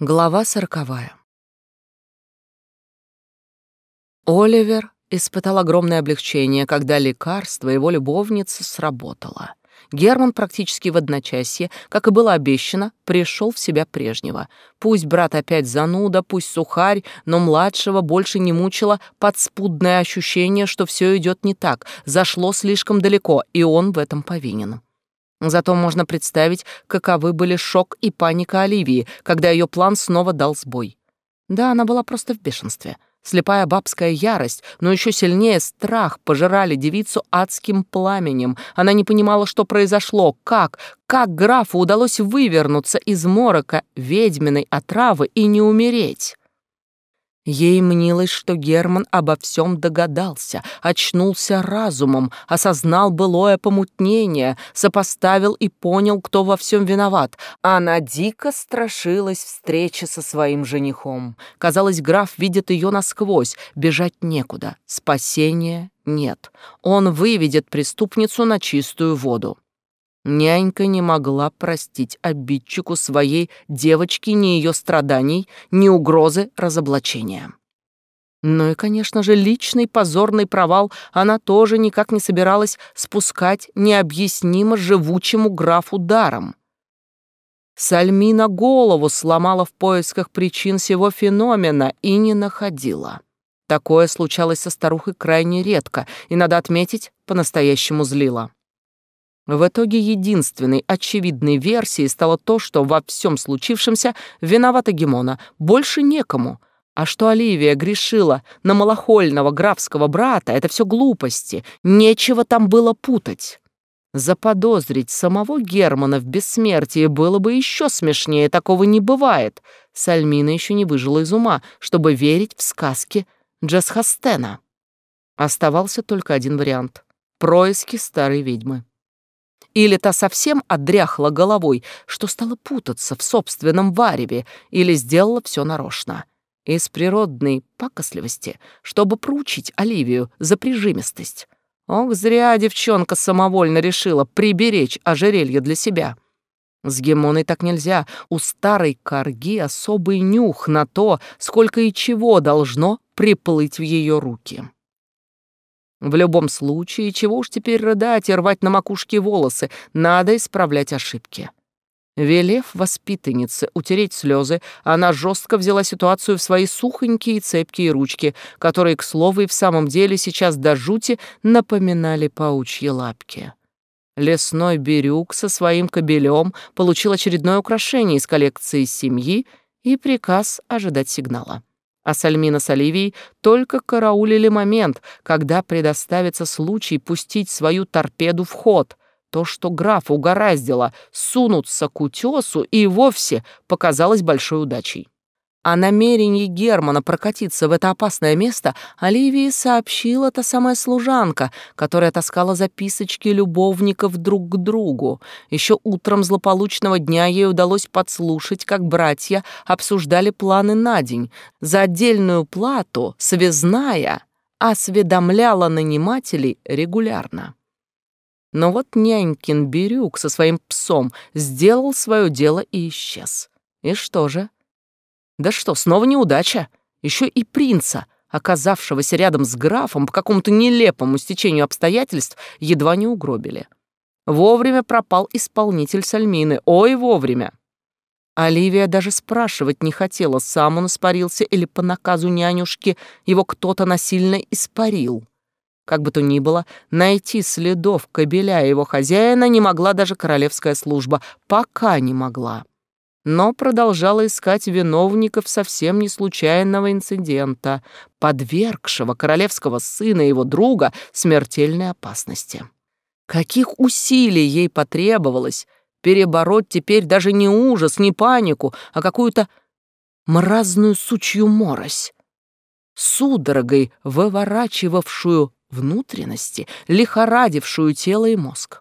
Глава сороковая. Оливер испытал огромное облегчение, когда лекарство его любовницы сработало. Герман практически в одночасье, как и было обещано, пришел в себя прежнего. Пусть брат опять зануда, пусть сухарь, но младшего больше не мучило подспудное ощущение, что все идет не так, зашло слишком далеко, и он в этом повинен. Зато можно представить, каковы были шок и паника Оливии, когда ее план снова дал сбой. Да, она была просто в бешенстве. Слепая бабская ярость, но еще сильнее страх пожирали девицу адским пламенем. Она не понимала, что произошло, как, как графу удалось вывернуться из морока ведьминой отравы и не умереть. Ей мнилось, что Герман обо всем догадался, очнулся разумом, осознал былое помутнение, сопоставил и понял, кто во всем виноват. Она дико страшилась встречи со своим женихом. Казалось, граф видит ее насквозь, бежать некуда, спасения нет. Он выведет преступницу на чистую воду. Нянька не могла простить обидчику своей девочки ни ее страданий, ни угрозы разоблачения. Ну и, конечно же, личный позорный провал она тоже никак не собиралась спускать необъяснимо живучему графу даром. Сальмина голову сломала в поисках причин всего феномена и не находила. Такое случалось со старухой крайне редко и, надо отметить, по-настоящему злило. В итоге единственной очевидной версией стало то, что во всем случившемся виновата Гемона, больше некому. А что Оливия грешила на малохольного графского брата, это все глупости, нечего там было путать. Заподозрить самого Германа в бессмертии было бы еще смешнее, такого не бывает. Сальмина еще не выжила из ума, чтобы верить в сказки Джасхастена. Оставался только один вариант — происки старой ведьмы. Или та совсем отдряхла головой, что стала путаться в собственном вареве, или сделала все нарочно. Из природной пакостливости, чтобы проучить Оливию за прижимистость. Ох, зря девчонка самовольно решила приберечь ожерелье для себя. С Гемоной так нельзя. У старой корги особый нюх на то, сколько и чего должно приплыть в ее руки. В любом случае, чего уж теперь рыдать и рвать на макушке волосы, надо исправлять ошибки. Велев воспитаннице утереть слезы, она жестко взяла ситуацию в свои сухонькие и цепкие ручки, которые, к слову, и в самом деле сейчас до жути напоминали паучьи лапки. Лесной берюк со своим кобелем получил очередное украшение из коллекции семьи и приказ ожидать сигнала а Сальмина с Оливией только караулили момент, когда предоставится случай пустить свою торпеду в ход. То, что граф угораздило сунуться к утесу, и вовсе показалось большой удачей. О намерении Германа прокатиться в это опасное место Оливии сообщила та самая служанка, которая таскала записочки любовников друг к другу. Еще утром злополучного дня ей удалось подслушать, как братья обсуждали планы на день. За отдельную плату связная осведомляла нанимателей регулярно. Но вот нянькин Бирюк со своим псом сделал свое дело и исчез. И что же? Да что, снова неудача? Еще и принца, оказавшегося рядом с графом по какому-то нелепому стечению обстоятельств, едва не угробили. Вовремя пропал исполнитель Сальмины. Ой, вовремя. Оливия даже спрашивать не хотела, сам он испарился или по наказу нянюшки его кто-то насильно испарил. Как бы то ни было, найти следов кобеля его хозяина не могла даже королевская служба, пока не могла но продолжала искать виновников совсем не случайного инцидента, подвергшего королевского сына и его друга смертельной опасности. Каких усилий ей потребовалось перебороть теперь даже не ужас, не панику, а какую-то мразную сучью морось, судорогой выворачивавшую внутренности, лихорадившую тело и мозг.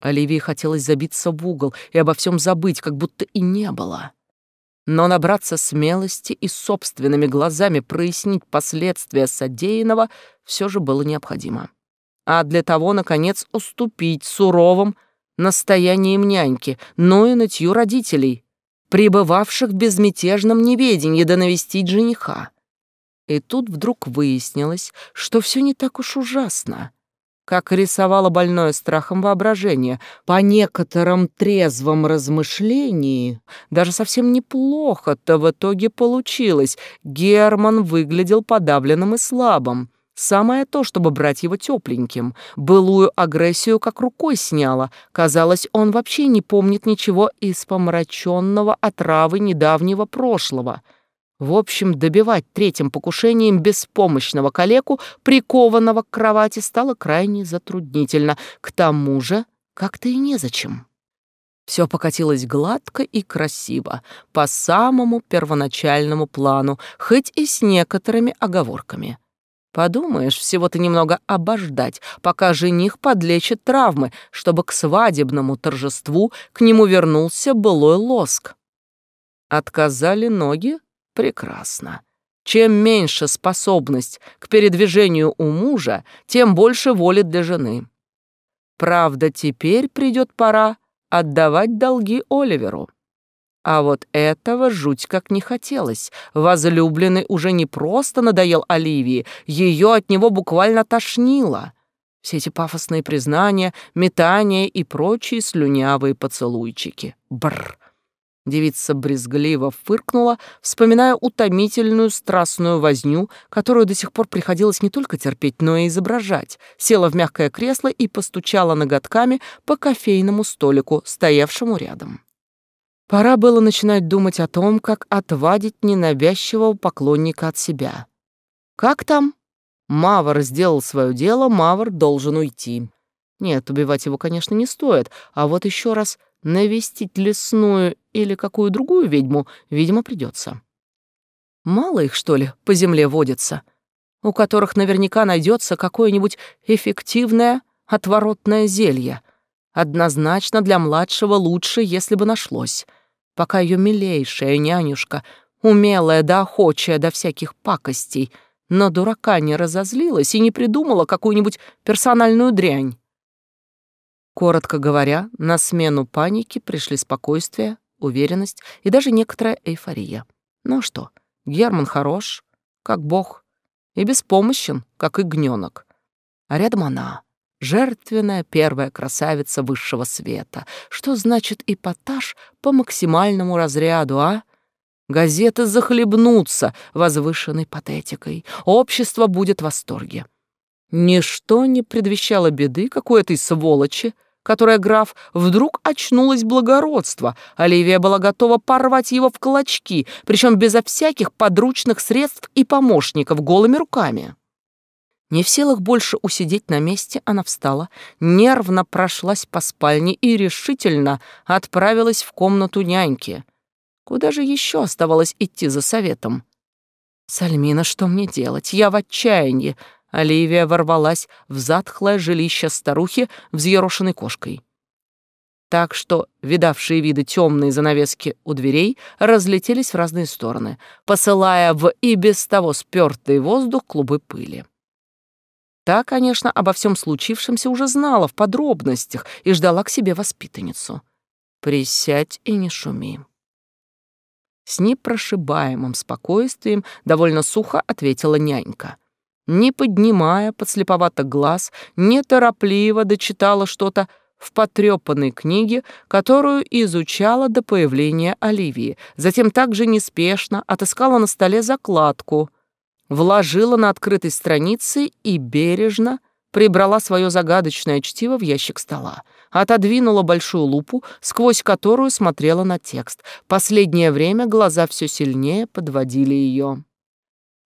Оливии хотелось забиться в угол и обо всем забыть, как будто и не было. Но набраться смелости и собственными глазами прояснить последствия содеянного все же было необходимо. А для того, наконец, уступить суровым настоянием няньки, но и нытью родителей. пребывавших в безмятежном неведении, да навестить жениха. И тут вдруг выяснилось, что все не так уж ужасно как рисовало больное страхом воображение. По некоторым трезвым размышлениям даже совсем неплохо-то в итоге получилось. Герман выглядел подавленным и слабым. Самое то, чтобы брать его тепленьким. Былую агрессию как рукой сняло. Казалось, он вообще не помнит ничего из помраченного отравы недавнего прошлого — в общем, добивать третьим покушением беспомощного калеку, прикованного к кровати, стало крайне затруднительно. К тому же как-то и незачем. Все покатилось гладко и красиво, по самому первоначальному плану, хоть и с некоторыми оговорками. Подумаешь, всего-то немного обождать, пока жених подлечит травмы, чтобы к свадебному торжеству к нему вернулся былой лоск. Отказали ноги? Прекрасно. Чем меньше способность к передвижению у мужа, тем больше воли для жены. Правда, теперь придет пора отдавать долги Оливеру. А вот этого жуть как не хотелось. Возлюбленный уже не просто надоел Оливии, ее от него буквально тошнило. Все эти пафосные признания, метания и прочие слюнявые поцелуйчики. Бррр. Девица брезгливо фыркнула, вспоминая утомительную страстную возню, которую до сих пор приходилось не только терпеть, но и изображать. Села в мягкое кресло и постучала ноготками по кофейному столику, стоявшему рядом. Пора было начинать думать о том, как отвадить ненавязчивого поклонника от себя. Как там? Мавр сделал свое дело, Мавр должен уйти. Нет, убивать его, конечно, не стоит, а вот еще раз навестить лесную или какую другую ведьму, видимо, придется. Мало их, что ли, по земле водится, у которых наверняка найдется какое-нибудь эффективное отворотное зелье. Однозначно для младшего лучше, если бы нашлось. Пока ее милейшая нянюшка, умелая да охочая до всяких пакостей, но дурака не разозлилась и не придумала какую-нибудь персональную дрянь. Коротко говоря, на смену панике пришли спокойствие, уверенность и даже некоторая эйфория. Ну что, Герман хорош, как бог, и беспомощен, как игнёнок. А рядом она, жертвенная первая красавица высшего света. Что значит эпатаж по максимальному разряду, а? Газеты захлебнутся возвышенной патетикой. Общество будет в восторге. Ничто не предвещало беды какой-то сволочи, которая граф вдруг очнулась благородство. Оливия была готова порвать его в клочки, причем безо всяких подручных средств и помощников, голыми руками. Не в силах больше усидеть на месте, она встала, нервно прошлась по спальне и решительно отправилась в комнату няньки. Куда же еще оставалось идти за советом? «Сальмина, что мне делать? Я в отчаянии!» Оливия ворвалась в затхлое жилище старухи, взъерошенной кошкой. Так что видавшие виды темные занавески у дверей разлетелись в разные стороны, посылая в и без того спёртый воздух клубы пыли. Та, конечно, обо всем случившемся уже знала в подробностях и ждала к себе воспитанницу. «Присядь и не шуми». С непрошибаемым спокойствием довольно сухо ответила нянька — не поднимая подслеповато глаз, неторопливо дочитала что-то в потрепанной книге, которую изучала до появления Оливии. Затем также неспешно отыскала на столе закладку, вложила на открытой странице и бережно прибрала свое загадочное чтиво в ящик стола, отодвинула большую лупу, сквозь которую смотрела на текст. Последнее время глаза все сильнее подводили ее.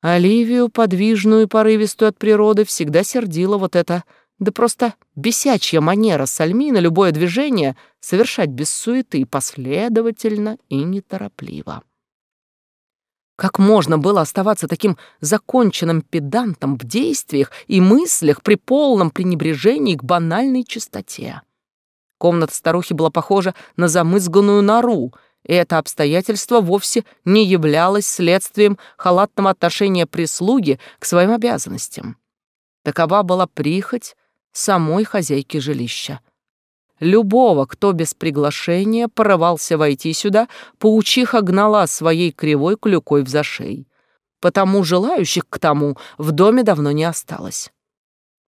Оливию, подвижную и порывистую от природы, всегда сердила вот эта, да просто бесячья манера Сальмина любое движение совершать без суеты, последовательно и неторопливо. Как можно было оставаться таким законченным педантом в действиях и мыслях при полном пренебрежении к банальной чистоте? Комната старухи была похожа на замызганную нору — и это обстоятельство вовсе не являлось следствием халатного отношения прислуги к своим обязанностям. Такова была прихоть самой хозяйки жилища. Любого, кто без приглашения порывался войти сюда, паучиха гнала своей кривой клюкой в зашей. Потому желающих к тому в доме давно не осталось.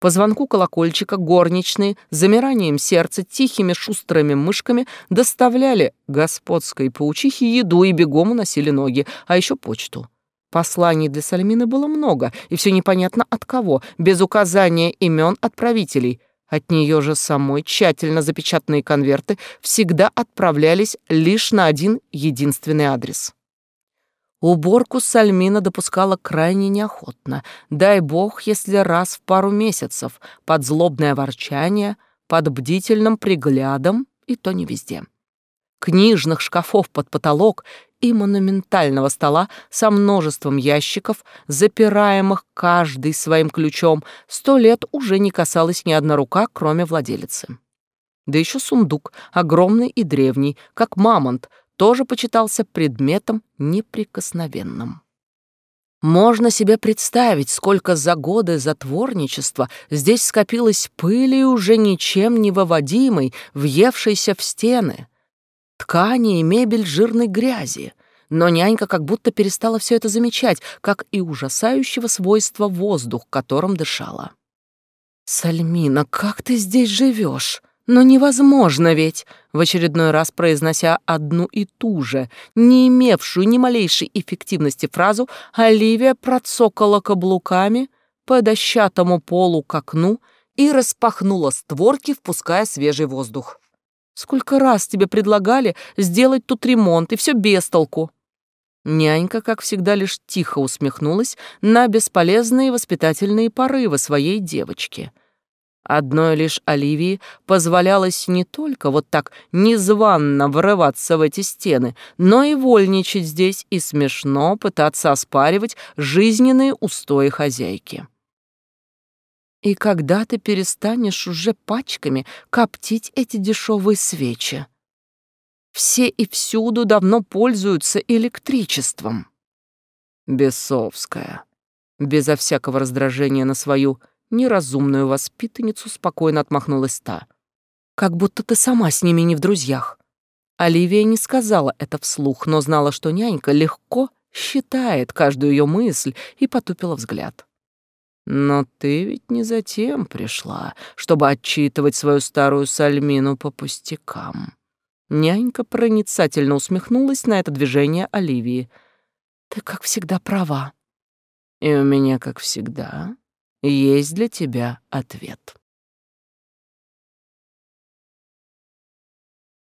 По звонку колокольчика горничные замиранием сердца тихими шустрыми мышками доставляли господской паучихе еду и бегом уносили ноги, а еще почту. Посланий для Сальмины было много, и все непонятно от кого, без указания имен отправителей. От нее же самой тщательно запечатанные конверты всегда отправлялись лишь на один единственный адрес. Уборку Сальмина допускала крайне неохотно. Дай бог, если раз в пару месяцев, под злобное ворчание, под бдительным приглядом, и то не везде. Книжных шкафов под потолок и монументального стола со множеством ящиков, запираемых каждый своим ключом, сто лет уже не касалась ни одна рука, кроме владелицы. Да еще сундук, огромный и древний, как мамонт, тоже почитался предметом неприкосновенным. Можно себе представить, сколько за годы затворничества здесь скопилось пыли, уже ничем не выводимой, въевшейся в стены, ткани и мебель жирной грязи. Но нянька как будто перестала все это замечать, как и ужасающего свойства воздух, которым дышала. «Сальмина, как ты здесь живешь? Но невозможно ведь, в очередной раз произнося одну и ту же, не имевшую ни малейшей эффективности фразу, Оливия процокала каблуками по дощатому полу к окну и распахнула створки, впуская свежий воздух. «Сколько раз тебе предлагали сделать тут ремонт, и все без толку!» Нянька, как всегда, лишь тихо усмехнулась на бесполезные воспитательные порывы своей девочки — Одной лишь Оливии позволялось не только вот так незванно врываться в эти стены, но и вольничать здесь и смешно пытаться оспаривать жизненные устои хозяйки. И когда ты перестанешь уже пачками коптить эти дешевые свечи? Все и всюду давно пользуются электричеством. Бесовская, безо всякого раздражения на свою неразумную воспитанницу спокойно отмахнулась та. «Как будто ты сама с ними не в друзьях». Оливия не сказала это вслух, но знала, что нянька легко считает каждую ее мысль и потупила взгляд. «Но ты ведь не затем пришла, чтобы отчитывать свою старую Сальмину по пустякам». Нянька проницательно усмехнулась на это движение Оливии. «Ты, как всегда, права». «И у меня, как всегда, есть для тебя ответ.